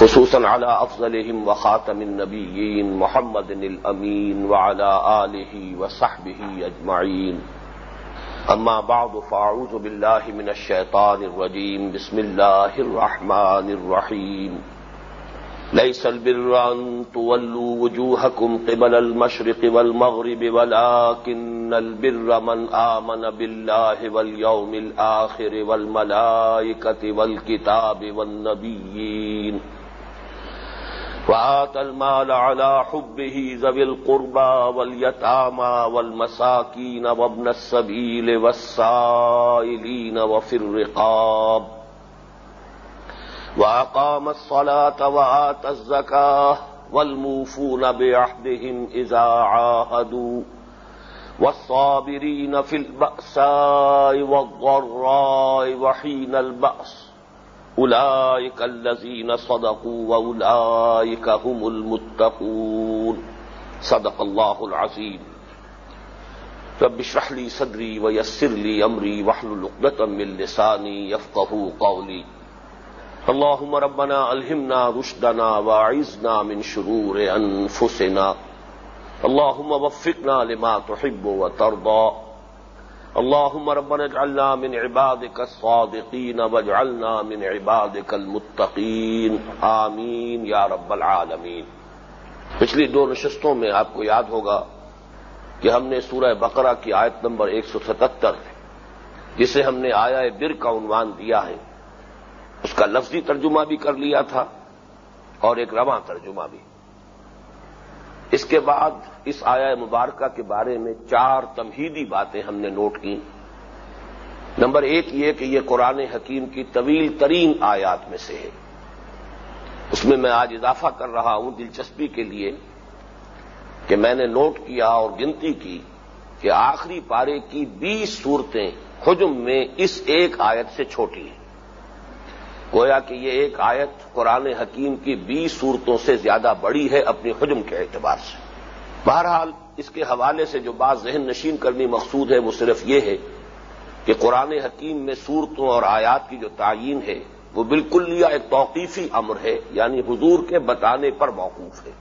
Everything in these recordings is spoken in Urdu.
خصوصا على أفضلهم وخاتم النبيين محمد الأمين وعلى آله وصحبه أجمعين. أما بعد، فأعوذ بالله من الشيطان الرجيم. بسم الله الرحمن الرحيم. ليس البر أن تولوا وجوهكم قبل المشرق والمغرب، ولكن البر من آمن بالله واليوم الآخر والملائكة والكتاب والنبيين. وآت المال على حبه ذوي القربى واليتامى والمساكين وابن السبيل والسائلين وفي الرقاب وأقام الصلاة وآت الزكاة والموفون بعهدهم إذا عاهدوا والصابرين في البأساء والضراء وحين البأس أولئك الذين صدقوا وأولئك هم المتقون. صدق الله العظيم. رب اشرح لي صدري ويسر لي أمري واحلل عقدة من لساني يفقهوا قولي. اللهم ربنا ألهمنا رشدنا واعذنا من شرور أنفسنا. اللهم وفقنا لما تحب وترضى. اللهم ربنا اجعلنا من عبادك الصادقين واجعلنا من عبادك المتقين. آمین یا رب العالمین. پچھلی دو نشستوں میں آپ کو یاد ہوگا کہ ہم نے سورہ بقرہ کی آیت نمبر ایک سو ستہتر جسے ہم نے آیا بر کا عنوان دیا ہے، اس کا لفظی ترجمہ بھی کر لیا تھا اور ایک رواں ترجمہ بھی۔ اس کے بعد اس آیا مبارکہ کے بارے میں چار تمہیدی باتیں ہم نے نوٹ کی نمبر ایک یہ کہ یہ قرآن حکیم کی طویل ترین آیات میں سے ہے۔ اس میں میں آج اضافہ کر رہا ہوں دلچسپی کے لیے کہ میں نے نوٹ کیا اور گنتی کی کہ آخری پارے کی بیس صورتیں حجم میں اس ایک آیت سے چھوٹی ہیں۔ گویا کہ یہ ایک آیت قرآن حکیم کی بیس صورتوں سے زیادہ بڑی ہے اپنی حجم کے اعتبار سے۔ بہرحال اس کے حوالے سے جو بات ذہن نشین کرنی مقصود ہے وہ صرف یہ ہے کہ قرآن حکیم میں صورتوں اور آیات کی جو تعین ہے وہ بالکل لیا ایک توقیفی امر ہے یعنی حضور کے بتانے پر موقوف ہے۔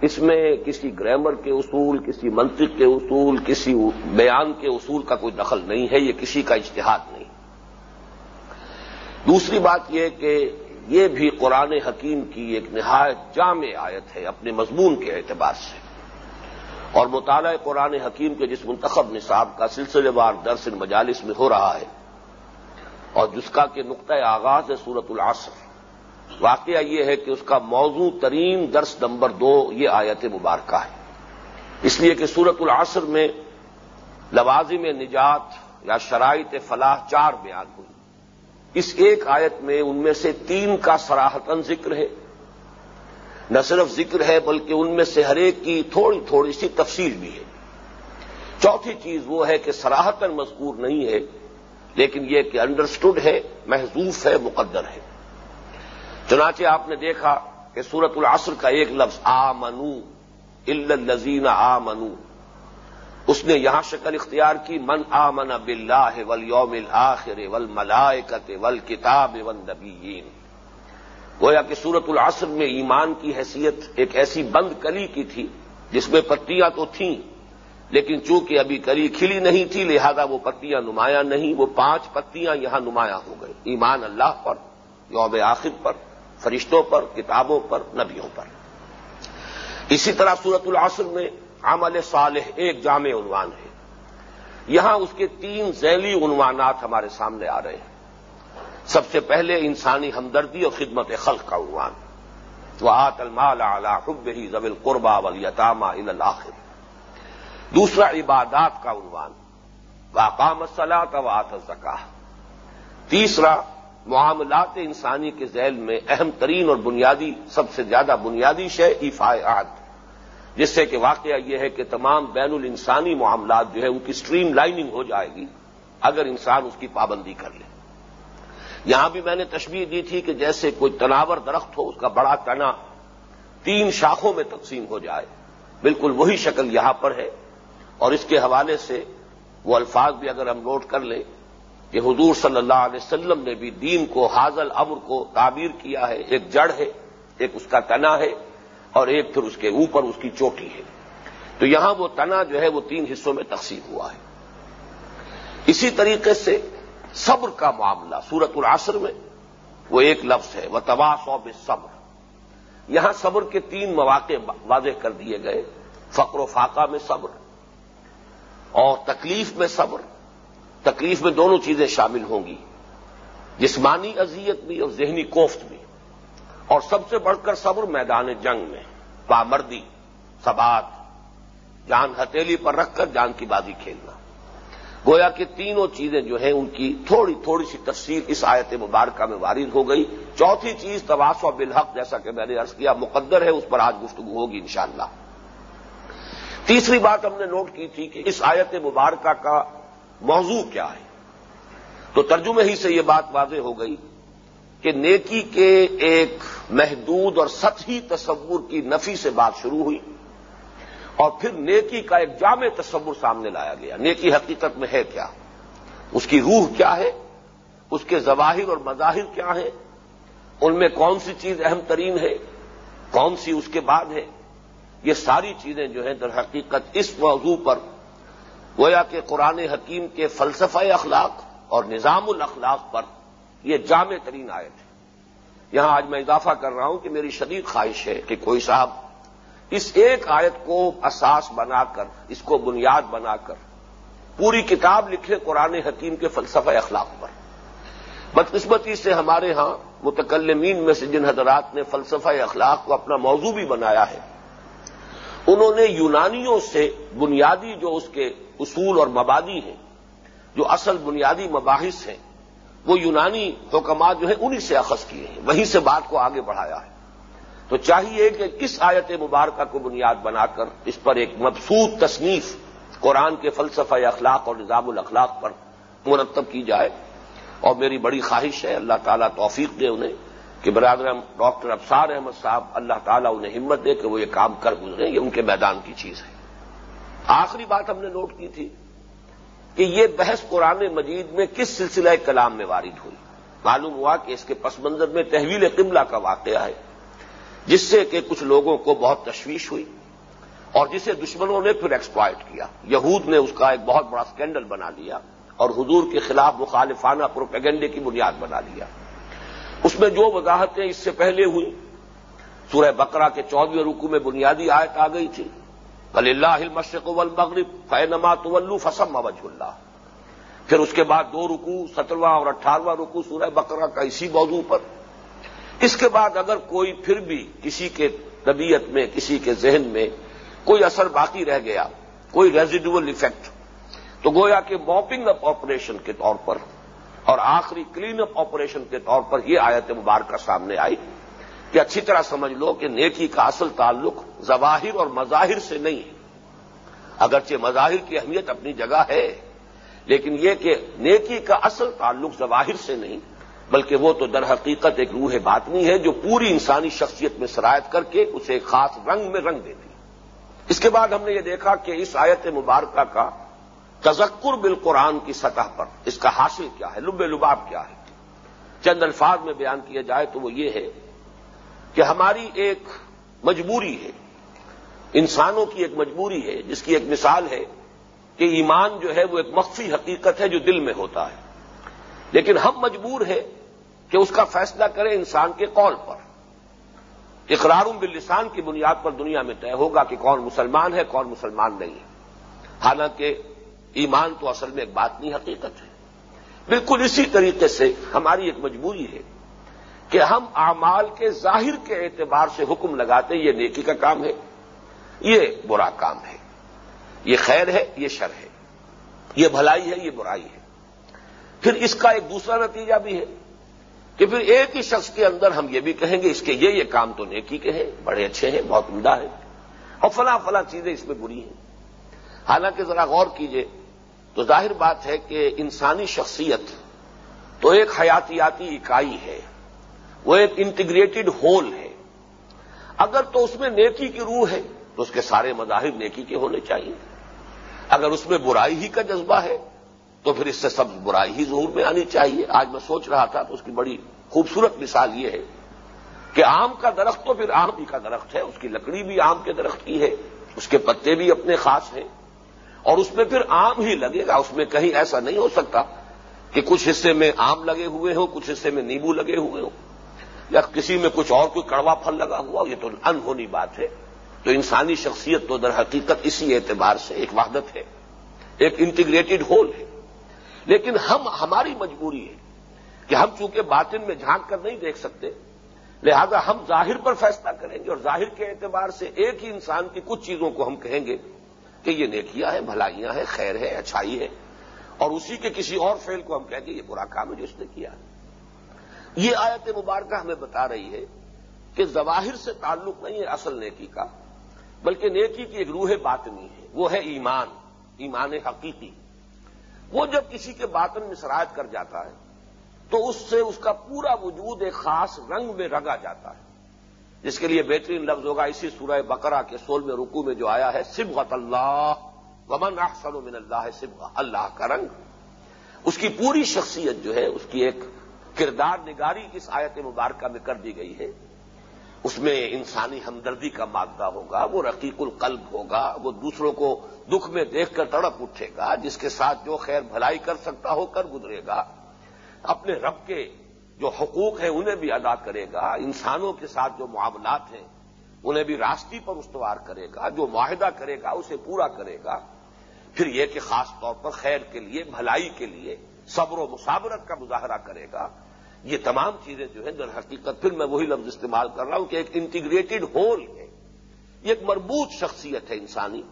اس میں کسی گرامر کے اصول، کسی منطق کے اصول، کسی بیان کے اصول کا کوئی دخل نہیں ہے، یہ کسی کا اجتہاد نہیں۔ دوسری بات یہ کہ یہ بھی قرآن حکیم کی ایک نہایت جامع آیت ہے اپنے مضمون کے اعتبار سے۔ اور مطالعہ قرآن حکیم کے جس منتخب نصاب کا سلسلے وار درس مجالس میں ہو رہا ہے اور جس کا کہ نقطۂ آغاز ہے سورت العصر، واقعہ یہ ہے کہ اس کا موضوع ترین درس نمبر دو یہ آیت مبارکہ ہے۔ اس لیے کہ سورت العصر میں لوازم نجات یا شرائط فلاح چار بیان ہوئی۔ اس ایک آیت میں ان میں سے تین کا سراہتن ذکر ہے۔ نہ صرف ذکر ہے بلکہ ان میں سے ہر ایک کی تھوڑی تھوڑی سی تفصیل بھی ہے۔ چوتھی چیز وہ ہے کہ سراہتن مذکور نہیں ہے، لیکن یہ کہ انڈرسٹوڈ ہے محضوف ہے، مقدر ہے۔ چنانچہ آپ نے دیکھا کہ سورت العصر کا ایک لفظ آ منو الزین آ منو اس نے یہاں شکل اختیار کی، من آمن باللہ والیوم الاخر والملائکت والکتاب والنبیین۔ گویا کہ سورت العصر میں ایمان کی حیثیت ایک ایسی بند کلی کی تھی، جس میں پتیاں تو تھیں، لیکن چونکہ ابھی کلی کھلی نہیں تھی، لہذا وہ پتیاں نمایاں نہیں، وہ پانچ پتیاں یہاں نمایاں ہو گئی ایمان اللہ پر، یوم آخر پر، فرشتوں پر، کتابوں پر، نبیوں پر۔ اسی طرح سورت العصر میں عمل صالح، ایک جامع عنوان ہے۔ یہاں اس کے تین ذیلی عنوانات ہمارے سامنے آ رہے ہیں۔ سب سے پہلے انسانی ہمدردی اور خدمت خلق کا عنوان۔ وہ آت المال اعلی حب ہی زبل قربا ولیطامہ الآخر دوسرا عبادات کا عنوان۔ واقام صلاح و آت زکا تیسرا، معاملات انسانی کے ذیل میں اہم ترین اور بنیادی، سب سے زیادہ بنیادی شے ایفائے جس سے کہ واقعہ یہ ہے کہ تمام بین الانسانی معاملات جو ہے ان کی اسٹریم لائننگ ہو جائے گی اگر انسان اس کی پابندی کر لے۔ یہاں بھی میں نے تشبیح دی تھی کہ جیسے کوئی تناور درخت ہو، اس کا بڑا تنا تین شاخوں میں تقسیم ہو جائے۔ بالکل وہی شکل یہاں پر ہے۔ اور اس کے حوالے سے وہ الفاظ بھی اگر ہم نوٹ کر لیں کہ حضور صلی اللہ علیہ وسلم نے بھی دین کو حاضل امر کو تعبیر کیا ہے۔ ایک جڑ ہے، ایک اس کا تنا ہے۔ اور ایک پھر اس کے اوپر اس کی چوٹی ہے۔ تو یہاں وہ تنا جو ہے وہ تین حصوں میں تقسیم ہوا ہے۔ اسی طریقے سے صبر کا معاملہ سورت العصر میں وہ ایک لفظ ہے وہ تباہ سوب صبر یہاں صبر کے تین مواقع واضح کر دیے گئے، فقر و فاقہ میں صبر اور تکلیف میں صبر۔ تکلیف میں دونوں چیزیں شامل ہوں گی، جسمانی اذیت بھی اور ذہنی کوفت بھی۔ اور سب سے بڑھ کر صبر میدان جنگ میں پامردی سبات، جان ہتیلی پر رکھ کر جان کی بازی کھیلنا۔ گویا کہ تینوں چیزیں جو ہیں ان کی تھوڑی تھوڑی سی تفصیل اس آیت مبارکہ میں وارد ہو گئی۔ چوتھی چیز تباسو بالحق، جیسا کہ میں نے ارض کیا، مقدر ہے، اس پر آج گفتگو ہوگی انشاءاللہ۔ تیسری بات ہم نے نوٹ کی تھی کہ اس آیت مبارکہ کا موضوع کیا ہے۔ تو ترجمے ہی سے یہ بات واضح ہو گئی کہ نیکی کے ایک محدود اور سطحی تصور کی نفی سے بات شروع ہوئی اور پھر نیکی کا ایک جامع تصور سامنے لایا گیا۔ نیکی حقیقت میں ہے کیا؟ اس کی روح کیا ہے؟ اس کے ظواہر اور مظاہر کیا ہیں؟ ان میں کون سی چیز اہم ترین ہے؟ کون سی اس کے بعد ہے؟ یہ ساری چیزیں جو ہیں در حقیقت اس موضوع پر گویا کہ قرآن حکیم کے فلسفہ اخلاق اور نظام الاخلاق پر یہ جامع ترین آیت ہے۔ یہاں آج میں اضافہ کر رہا ہوں کہ میری شدید خواہش ہے کہ کوئی صاحب اس ایک آیت کو اساس بنا کر، اس کو بنیاد بنا کر پوری کتاب لکھے قرآن حکیم کے فلسفہ اخلاق پر۔ بدقسمتی سے ہمارے ہاں متکلمین میں سے جن حضرات نے فلسفہ اخلاق کو اپنا موضوع بھی بنایا ہے، انہوں نے یونانیوں سے بنیادی جو اس کے اصول اور مبادی ہیں، جو اصل بنیادی مباحث ہیں وہ یونانی حکمات جو ہیں انہی سے اخذ کیے ہیں، وہیں سے بات کو آگے بڑھایا ہے۔ تو چاہیے کہ اس آیت مبارکہ کو بنیاد بنا کر اس پر ایک مبسوط تصنیف قرآن کے فلسفہ اخلاق اور نظام الاخلاق پر مرتب کی جائے۔ اور میری بڑی خواہش ہے، اللہ تعالیٰ توفیق دے انہیں کہ برادر ڈاکٹر افسار احمد صاحب اللہ تعالیٰ انہیں ہمت دے کہ وہ یہ کام کر گزرے یہ ان کے میدان کی چیز ہے۔ آخری بات ہم نے نوٹ کی تھی کہ یہ بحث قرآن مجید میں کس سلسلہ کلام میں وارد ہوئی؟ معلوم ہوا کہ اس کے پس منظر میں تحویل قبلہ کا واقعہ ہے، جس سے کہ کچھ لوگوں کو بہت تشویش ہوئی اور جسے دشمنوں نے پھر ایکسپلائٹ کیا۔ یہود نے اس کا ایک بہت بڑا اسکینڈل بنا لیا اور حضور کے خلاف مخالفانہ پروپیگنڈے کی بنیاد بنا لیا۔ اس میں جو وضاحتیں اس سے پہلے ہوئی سورہ بقرہ کے چودہویں رکو میں بنیادی آیت آ گئی تھی۔ کل اللہ مشرق والمغرب فینما طلو فسم وجہ اللہ پھر اس کے بعد دو رکو سترواں اور اٹھارہواں رکو سورہ بقرہ کا اسی موضوع پر۔ اس کے بعد اگر کوئی پھر بھی کسی کے طبیعت میں، کسی کے ذہن میں کوئی اثر باقی رہ گیا، کوئی ریزیڈول افیکٹ تو گویا کہ موپنگ اپ آپریشن کے طور پر اور آخری کلین اپ آپریشن کے طور پر یہ آیت مبارکہ سامنے آئی۔ کہ اچھی طرح سمجھ لو کہ نیکی کا اصل تعلق ظواہر اور مظاہر سے نہیں ہے۔ اگرچہ مظاہر کی اہمیت اپنی جگہ ہے، لیکن یہ کہ نیکی کا اصل تعلق ظواہر سے نہیں، بلکہ وہ تو در حقیقت ایک روح باطنی ہے جو پوری انسانی شخصیت میں سرایت کر کے اسے ایک خاص رنگ میں رنگ دیتی اس کے بعد ہم نے یہ دیکھا کہ اس آیت مبارکہ کا تذکر بالقرآن کی سطح پر اس کا حاصل کیا ہے، لب لباب کیا ہے۔ چند الفاظ میں بیان کیا جائے تو وہ یہ ہے کہ ہماری ایک مجبوری ہے، انسانوں کی ایک مجبوری ہے، جس کی ایک مثال ہے کہ ایمان جو ہے وہ ایک مخفی حقیقت ہے جو دل میں ہوتا ہے۔ لیکن ہم مجبور ہیں کہ اس کا فیصلہ کریں انسان کے قول پر۔ اقرار باللسان کی بنیاد پر دنیا میں طے ہوگا کہ کون مسلمان ہے، کون مسلمان نہیں ہے۔ حالانکہ ایمان تو اصل میں ایک بات نہیں حقیقت ہے۔ بالکل اسی طریقے سے ہماری ایک مجبوری ہے کہ ہم اعمال کے ظاہر کے اعتبار سے حکم لگاتے یہ نیکی کا کام ہے، یہ برا کام ہے، یہ خیر ہے، یہ شر ہے، یہ بھلائی ہے، یہ برائی ہے۔ پھر اس کا ایک دوسرا نتیجہ بھی ہے کہ پھر ایک ہی شخص کے اندر ہم یہ بھی کہیں گے، اس کے یہ یہ کام تو نیکی کے ہیں، بڑے اچھے ہیں، بہت عمدہ ہیں اور فلاں فلاں چیزیں اس میں بری ہیں۔ حالانکہ ذرا غور کیجیے، تو ظاہر بات ہے کہ انسانی شخصیت تو ایک حیاتیاتی اکائی ہے۔ وہ ایک انٹیگریٹڈ ہول ہے۔ اگر تو اس میں نیکی کی روح ہے، تو اس کے سارے مظاہر نیکی کے ہونے چاہیے۔ اگر اس میں برائی ہی کا جذبہ ہے، تو پھر اس سے سب برائی ہی ظہور میں آنی چاہیے۔ آج میں سوچ رہا تھا تو اس کی بڑی خوبصورت مثال یہ ہے کہ آم کا درخت تو پھر آم ہی کا درخت ہے۔ اس کی لکڑی بھی آم کے درخت کی ہے، اس کے پتے بھی اپنے خاص ہیں۔ اور اس میں پھر آم ہی لگے گا۔ اس میں کہیں ایسا نہیں ہو سکتا کہ کچھ حصے میں آم لگے ہوئے ہوں، کچھ حصے میں نیبو لگے ہوئے ہوں۔ یا کسی میں کچھ اور کوئی کڑوا پھل لگا ہوا یہ تو انہونی بات ہے۔ تو انسانی شخصیت تو در حقیقت اسی اعتبار سے ایک وحدت ہے، ایک انٹیگریٹڈ ہول ہے۔ لیکن ہم، ہماری مجبوری ہے کہ ہم چونکہ باطن میں جھانک کر نہیں دیکھ سکتے، لہذا ہم ظاہر پر فیصلہ کریں گے اور ظاہر کے اعتبار سے ایک ہی انسان کی کچھ چیزوں کو ہم کہیں گے کہ یہ نیکیاں ہیں، بھلائیاں ہیں، خیر ہے اچھائی ہے اور اسی کے کسی اور فیل کو ہم کہیں گے، یہ برا کام ہے جو اس نے کیا۔ یہ آیت مبارکہ ہمیں بتا رہی ہے کہ ظواہر سے تعلق نہیں ہے اصل نیکی کا، بلکہ نیکی کی ایک روح باطنی ہے، وہ ہے ایمان ایمان حقیقی۔ وہ جب کسی کے باطن میں سرایت کر جاتا ہے، تو اس سے اس کا پورا وجود ایک خاص رنگ میں رگا جاتا ہے۔ جس کے لیے بہترین لفظ ہوگا اسی سورہ بقرہ کے سول میں رکو میں جو آیا ہے سبغت اللہ ومن احسن من اللہ سب اللہ کا رنگ۔ اس کی پوری شخصیت جو ہے، اس کی ایک کردار نگاری اس آیت مبارکہ میں کر دی گئی ہے۔ اس میں انسانی ہمدردی کا مادہ ہوگا، وہ رقیق القلب ہوگا، وہ دوسروں کو دکھ میں دیکھ کر تڑپ اٹھے گا، جس کے ساتھ جو خیر بھلائی کر سکتا ہو کر گزرے گا۔ اپنے رب کے جو حقوق ہیں انہیں بھی ادا کرے گا، انسانوں کے ساتھ جو معاملات ہیں انہیں بھی راستی پر استوار کرے گا، جو معاہدہ کرے گا اسے پورا کرے گا۔ پھر یہ کہ خاص طور پر خیر کے لیے، بھلائی کے لیے صبر و مسابرت کا مظاہرہ کرے گا۔ یہ تمام چیزیں جو ہیں در حقیقت، پھر میں وہی لفظ استعمال کر رہا ہوں کہ ایک انٹیگریٹڈ ہول ہے، یہ ایک مربوط شخصیت ہے انسانی،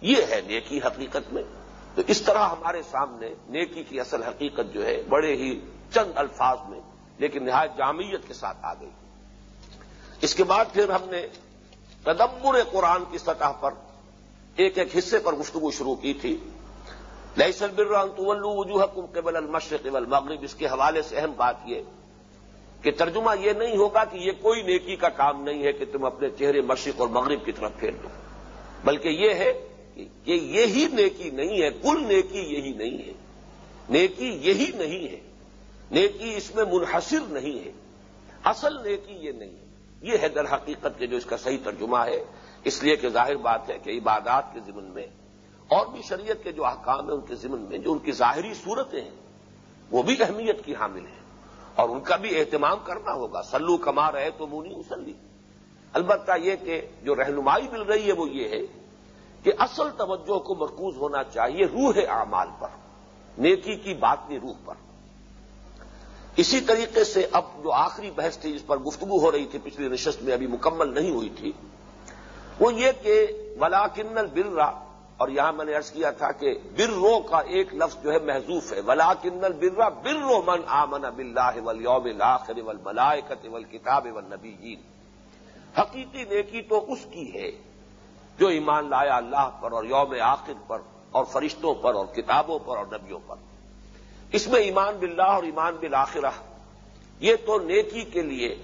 یہ ہے نیکی حقیقت میں۔ تو اس طرح ہمارے سامنے نیکی کی اصل حقیقت جو ہے بڑے ہی چند الفاظ میں، لیکن نہایت جامعیت کے ساتھ آ گئی۔ اس کے بعد پھر ہم نے تدبر قرآن کی سطح پر ایک ایک حصے پر گفتگو شروع کی تھی۔ لئیسل بران طلو وجوہ کم قبل المشرق والمغرب۔ اس کے حوالے سے اہم بات یہ کہ ترجمہ یہ نہیں ہوگا کہ یہ کوئی نیکی کا کام نہیں ہے کہ تم اپنے چہرے مشرق اور مغرب کی طرف پھیر دو۔ بلکہ یہ ہے کہ یہی نیکی نہیں ہے، کل نیکی یہی نہیں ہے۔ نیکی یہی نہیں ہے۔ نیکی اس میں منحصر نہیں ہے۔ اصل نیکی یہ نہیں ہے۔ یہ ہے در حقیقت کے جو اس کا صحیح ترجمہ ہے۔ اس لیے کہ ظاہر بات ہے کہ عبادات کے ضمن میں اور بھی شریعت کے جو احکام ہیں ان کے ضمن میں، جو ان کی ظاہری صورتیں ہیں، وہ بھی اہمیت کی حامل ہیں۔ اور ان کا بھی اہتمام کرنا ہوگا۔ سلو کما رہے تو مونی اسلی البتہ یہ کہ جو رہنمائی مل رہی ہے وہ یہ ہے کہ اصل توجہ کو مرکوز ہونا چاہیے روح اعمال پر۔ نیکی کی باطنی روح پر۔ اسی طریقے سے اب جو آخری بحث تھی جس پر گفتگو ہو رہی تھی پچھلی نشست میں، ابھی مکمل نہیں ہوئی تھی، وہ یہ کہ ولاکن البرا اور یہاں میں نے ارض کیا تھا کہ برو کا ایک لفظ جو ہے محضوف ہے ولاکن البرا برو من آمن بلّہ ولیوم الآخر ول ملائکت ول کتاب ول نبی حقیقی نیکی تو اس کی ہے جو ایمان لایا اللہ پر اور یوم آخر پر اور فرشتوں پر اور کتابوں پر اور نبیوں پر۔ اس میں ایمان باللہ اور ایمان بالآخرہ یہ تو نیکی کے لیے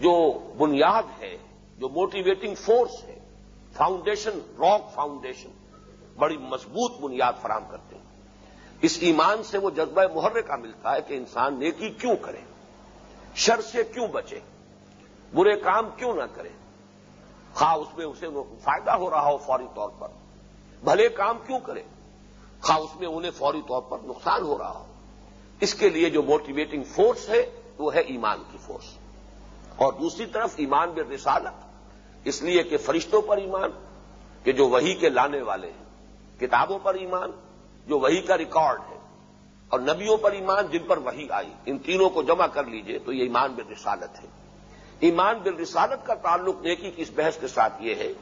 جو بنیاد ہے، جو موٹیویٹنگ فورس ہے فاؤنڈیشن راک فاؤنڈیشن بڑی مضبوط بنیاد فراہم کرتے ہیں۔ اس ایمان سے وہ جذبہ محرے کا ملتا ہے کہ انسان نیکی کیوں کرے، شر سے کیوں بچے، برے کام کیوں نہ کرے۔ خواہ اس میں اسے فائدہ ہو رہا ہو فوری طور پر، بھلے کام کیوں کرے، خواہ اس میں انہیں فوری طور پر نقصان ہو رہا ہو۔ اس کے لیے جو موٹیویٹنگ فورس ہے، وہ ہے ایمان کی فورس اور دوسری طرف ایمان بے رسالت، اس لیے کہ فرشتوں پر ایمان، کہ جو وہی کے لانے والے ہیں۔ کتابوں پر ایمان، جو وہی کا ریکارڈ ہے، اور نبیوں پر ایمان جن پر وہی آئی، ان تینوں کو جمع کر لیجیے، تو یہ ایمان بے رسالت ہے۔ ایمان بال رسالت کا تعلق نیکی کی اس بحث کے ساتھ یہ ہے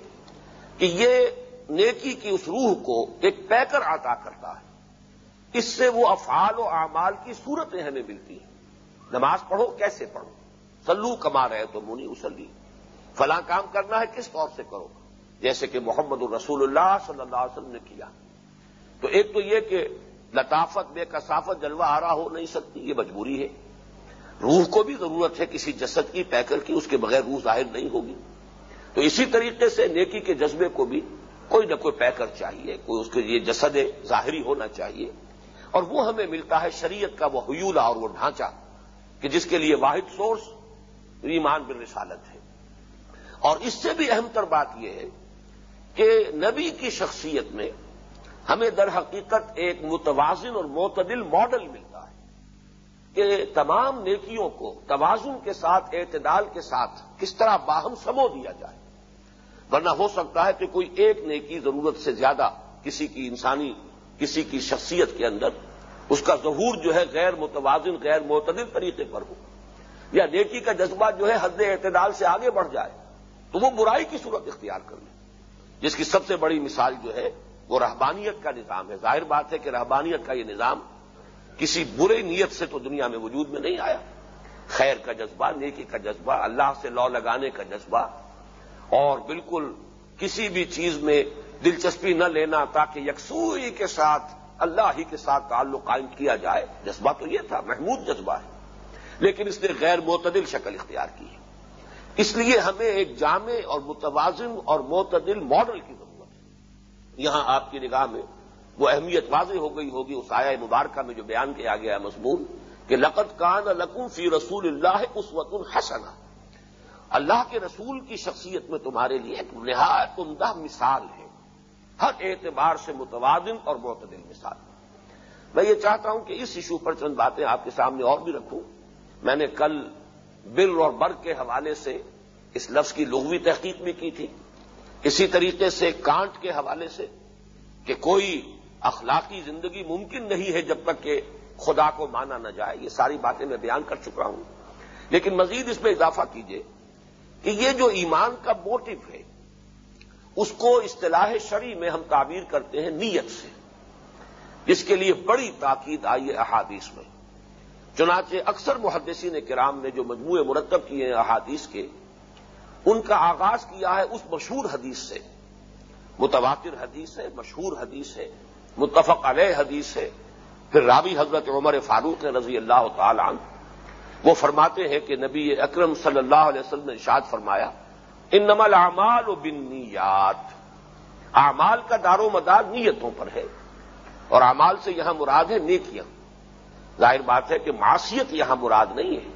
کہ یہ نیکی کی اس روح کو ایک پیکر عطا کرتا ہے۔ اس سے وہ افعال و اعمال کی صورتیں ہمیں ملتی ہیں۔ نماز پڑھو، کیسے پڑھو؟ سلو کما رہے تو منی اسلی فلاں کام کرنا ہے، کس طور سے کرو؟ جیسے کہ محمد الرسول اللہ صلی اللہ علیہ وسلم نے کیا۔ تو ایک تو یہ کہ لطافت، بے کثافت، جلوہ آ رہا ہو نہیں سکتی، یہ مجبوری ہے۔ روح کو بھی ضرورت ہے کسی جسد کی، پیکر کی، اس کے بغیر روح ظاہر نہیں ہوگی۔ تو اسی طریقے سے نیکی کے جذبے کو بھی کوئی نہ کوئی پیکر چاہیے، کوئی اس کے لیے جسد ظاہری ہونا چاہیے۔ اور وہ ہمیں ملتا ہے شریعت کا وہ حیولہ اور وہ ڈھانچہ کہ جس کے لیے واحد سورس ایمان بن رسالت ہے۔ اور اس سے بھی اہم تر بات یہ ہے کہ نبی کی شخصیت میں ہمیں در حقیقت ایک متوازن اور معتدل ماڈل ملتا ہے کہ تمام نیکیوں کو توازن کے ساتھ، اعتدال کے ساتھ کس طرح باہم سمو دیا جائے۔ ورنہ ہو سکتا ہے کہ کوئی ایک نیکی ضرورت سے زیادہ کسی کی انسانی، کسی کی شخصیت کے اندر اس کا ظہور جو ہے غیر متوازن، غیر معتدل طریقے پر ہو۔ یا نیکی کا جذبہ جو ہے حد اعتدال سے آگے بڑھ جائے تو وہ برائی کی صورت اختیار کر لے۔ جس کی سب سے بڑی مثال جو ہے وہ رہبانیت کا نظام ہے۔ ظاہر بات ہے کہ رہبانیت کا یہ نظام کسی برے نیت سے تو دنیا میں وجود میں نہیں آیا۔ خیر کا جذبہ، نیکی کا جذبہ، اللہ سے لو لگانے کا جذبہ۔ اور بالکل کسی بھی چیز میں دلچسپی نہ لینا تاکہ یکسوئی کے ساتھ اللہ ہی کے ساتھ تعلق قائم کیا جائے۔ جذبہ تو یہ تھا، محمود جذبہ ہے۔ لیکن اس نے غیر معتدل شکل اختیار کی۔ ہے اس لیے ہمیں ایک جامع اور متوازن اور معتدل ماڈل کی ضرورت ہے۔ یہاں آپ کی نگاہ میں وہ اہمیت واضح ہو گئی ہوگی اس آیا مبارکہ میں جو بیان کیا گیا ہے مضمون کہ لقت کان لکم فی رسول اللہ اس وقت اللہ کے رسول کی شخصیت میں تمہارے لیے ایک نہایت عمدہ مثال ہے۔ ہر اعتبار سے متوازن اور معتدل مثال۔ میں یہ چاہتا ہوں کہ اس ایشو پر چند باتیں آپ کے سامنے اور بھی رکھوں۔ میں نے کل بل اور برگ کے حوالے سے اس لفظ کی لغوی تحقیق بھی کی تھی۔ اسی طریقے سے کانٹ کے حوالے سے کہ کوئی اخلاقی زندگی ممکن نہیں ہے جب تک کہ خدا کو مانا نہ جائے۔ یہ ساری باتیں میں بیان کر چکا ہوں۔ لیکن مزید اس میں اضافہ کیجیے کہ یہ جو ایمان کا موٹو ہے، اس کو اصطلاح شری میں ہم تعبیر کرتے ہیں نیت سے۔ جس کے لیے بڑی تاکید آئی ہے احادیث میں۔ چنانچہ اکثر محدثین کرام نے جو مجموعے مرتب کیے ہیں احادیث کے، ان کا آغاز کیا ہے اس مشہور حدیث سے۔ متواتر حدیث ہے، مشہور حدیث ہے، متفق علیہ حدیث ہے۔ پھر رابی حضرت عمر فاروق رضی اللہ تعالی عنہ، وہ فرماتے ہیں کہ نبی اکرم صلی اللہ علیہ وسلم نے اشاد فرمایا ان نمل اعمال و بنیات اعمال کا دار و مدار نیتوں پر ہے، اور اعمال سے یہاں مراد ہے نیکیاں۔ ظاہر بات ہے کہ معاشیت یہاں مراد نہیں ہے۔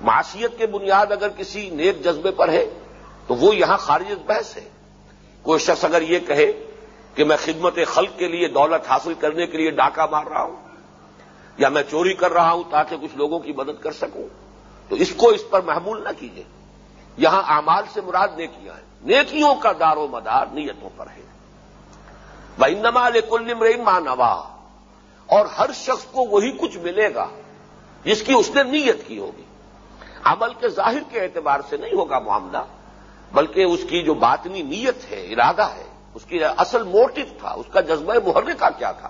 معاشیت کے بنیاد اگر کسی نیک جذبے پر ہے، تو وہ یہاں خارج بحث ہے۔ کوئی شخص اگر یہ کہے کہ میں خدمت خلق کے لیے دولت حاصل کرنے کے لیے ڈاکہ مار رہا ہوں، یا میں چوری کر رہا ہوں تاکہ کچھ لوگوں کی مدد کر سکوں، تو اس کو اس پر محمول نہ کیجیے یہاں اعمال سے مراد نیکیاں ہیں۔ نیکیوں کا دار و مدار نیتوں پر ہے۔ بھائی نمال کل مانوا اور ہر شخص کو وہی کچھ ملے گا جس کی اس نے نیت کی ہوگی۔ عمل کے ظاہر کے اعتبار سے نہیں ہوگا معاملہ، بلکہ اس کی جو باطنی نیت ہے، ارادہ ہے، اس کی اصل موٹو تھا، اس کا جذبہ محرکہ کیا تھا۔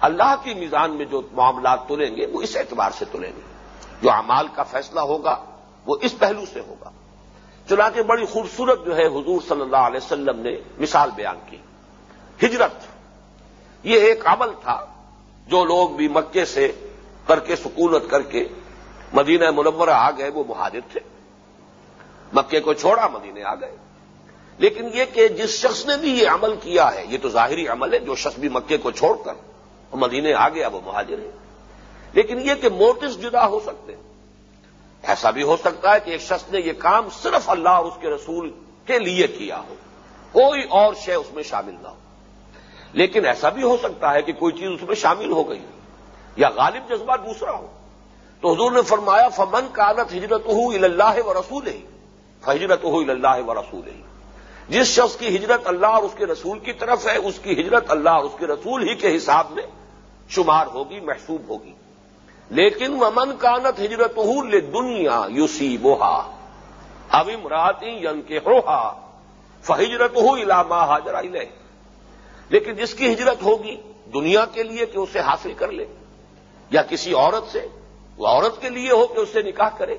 اللہ کی میزان میں جو معاملات تلیں گے، وہ اس اعتبار سے تلیں گے۔ جو اعمال کا فیصلہ ہوگا، وہ اس پہلو سے ہوگا۔ چنانچہ بڑی خوبصورت جو ہے، حضور صلی اللہ علیہ وسلم نے مثال بیان کی۔ ہجرت، یہ ایک عمل تھا۔ جو لوگ بھی مکے سے کر کے سکونت کر کے مدینہ منورہ آ گئے، وہ مہاجر تھے۔ مکے کو چھوڑا مدینے آ گئے۔ لیکن یہ کہ جس شخص نے بھی یہ عمل کیا ہے، یہ تو ظاہری عمل ہے، جو شخص بھی مکے کو چھوڑ کر مدینے آ گیا، وہ مہاجر ہے۔ لیکن یہ کہ موٹس جدا ہو سکتے ہیں۔ ایسا بھی ہو سکتا ہے کہ ایک شخص نے یہ کام صرف اللہ اور اس کے رسول کے لیے کیا ہو۔ کوئی اور شے اس میں شامل نہ ہو۔ لیکن ایسا بھی ہو سکتا ہے کہ کوئی چیز اس میں شامل ہو گئی یا غالب جذبہ دوسرا ہو۔ تو حضور نے فرمایا، فمن کانت ہجرت ہو اللہ و رسول ہی فجرت ہو اللہ و رسول ہی جس شخص کی ہجرت اللہ اور اس کے رسول کی طرف ہے، اس کی ہجرت اللہ اور اس کے رسول ہی کے حساب میں شمار ہوگی، محسوب ہوگی۔ لیکن ومن کانت ہجرت ہوں لے دنیا یوسی بوہا اب امراتی ین کے ہوہا فہجرت ہو علامہ حاضر لے لیکن جس کی ہجرت ہوگی دنیا کے لیے کہ اسے حاصل کر لے، یا کسی عورت سے، وہ عورت کے لیے ہو کہ اسے نکاح کرے،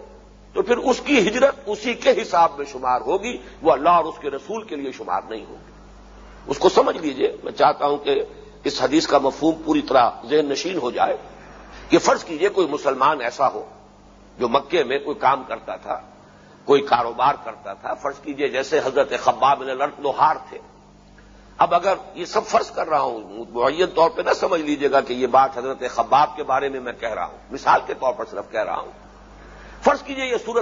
تو پھر اس کی ہجرت اسی کے حساب میں شمار ہوگی، وہ اللہ اور اس کے رسول کے لیے شمار نہیں ہوگی۔ اس کو سمجھ لیجیے، میں چاہتا ہوں کہ اس حدیث کا مفہوم پوری طرح ذہن نشین ہو جائے کہ فرض کیجیے کوئی مسلمان ایسا ہو جو مکے میں کوئی کام کرتا تھا، کوئی کاروبار کرتا تھا۔ فرض کیجیے جیسے حضرت خباب لڑک لوہار تھے۔ اب اگر یہ سب فرض کر رہا ہوں، معین طور پہ نہ سمجھ لیجیے گا کہ یہ بات حضرت خباب کے بارے میں میں کہہ رہا ہوں، مثال کے طور پر صرف کہہ رہا ہوں۔ فرض کیجیے یہ صورت